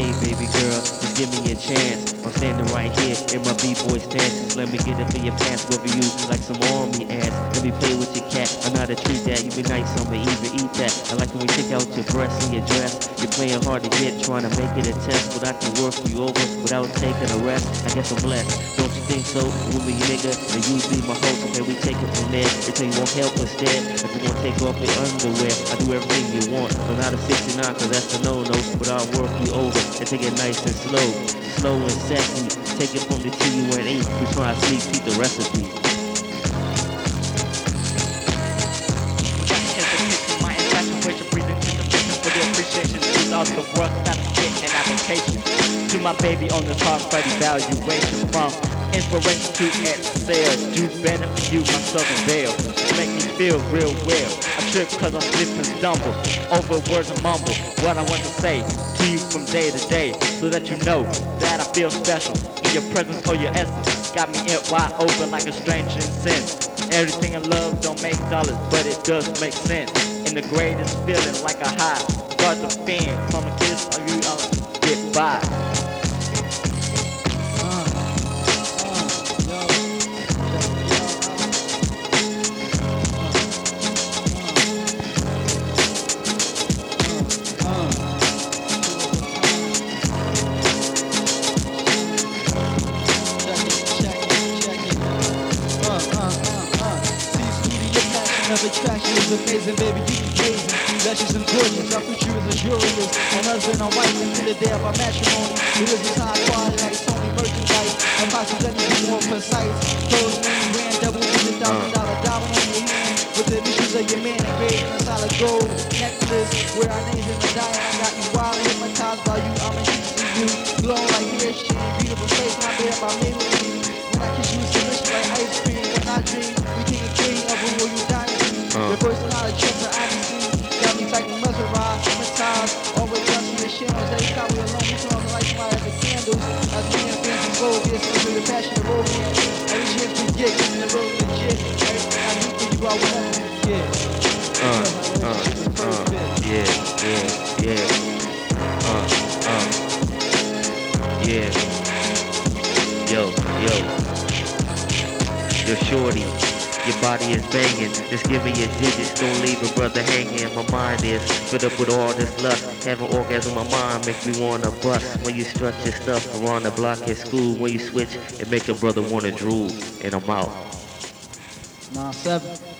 Hey, baby girl. B-boy stances. Let me get up in your pants, whether you like some army ass. Let me play with your cat. I know how to treat that. You be nice I'ma even eat that. I like when we take out your breasts and your dress. You're playing hard to get, trying to make it a test, but I can work you over without taking a rest. I guess I'm blessed. Don't you think so? With me, nigga, and you be my host. Okay, we take it from there. They you won't help us instead. If you wanna take off your underwear, I do everything you want. But not a 69, cause that's a no-no. But I'll work you over and take it nice and slow. Slow and sexy. Take it from the T U N E. We try to sleep, keep the recipe. To the the the work I get and application to my baby on this hard fight evaluation from inspiration to excel. Do better for you my southern veil make me feel real well. I trip cause I'm slip and stumble. Over words and mumble. What I want to say to you from day to day. So that you know that I feel special. In your presence or your essence got me in wide open like a stranger in sense Everything in love don't make dollars, but it does make sense. And the greatest feeling like a high. Start to fin from a kiss or you uh, get by. Of attraction is amazing, baby, you amazing. Luscious and gorgeous, I put you as a jurist. And husband and wife until the day of our matrimony. It is a high quality like Sony merchandise. And possibly let me be more precise. Clothes ring, ran double digit thousand dollar dollar on your hand. With the initials of your man engraved in a solid gold necklace. Where our names in the diamond. I got you wild hypnotized by you. I'm to you. Glowing like hair sheen. Beautiful face, my bed, my Maybelline. Your personality trips are honesty. Got me like a hypnotized. Always got in shadows. Every time we alone, we turn the lights fire the candles. As me and things go, this is the passion of. Every chance we get, getting the road legit. I do for you, I will never forget. Uh, uh, uh, yeah, yeah, yeah. Uh, uh, yeah. Yo, yo. Yo, shorty. Your body is banging. Just give me your digits. Don't leave a brother hanging. My mind is filled up with all this lust. Having orgasm, my mind makes me wanna bust. When you strut your stuff around the block at school, when you switch, it make a brother wanna drool. And I'm out. Nah, seven.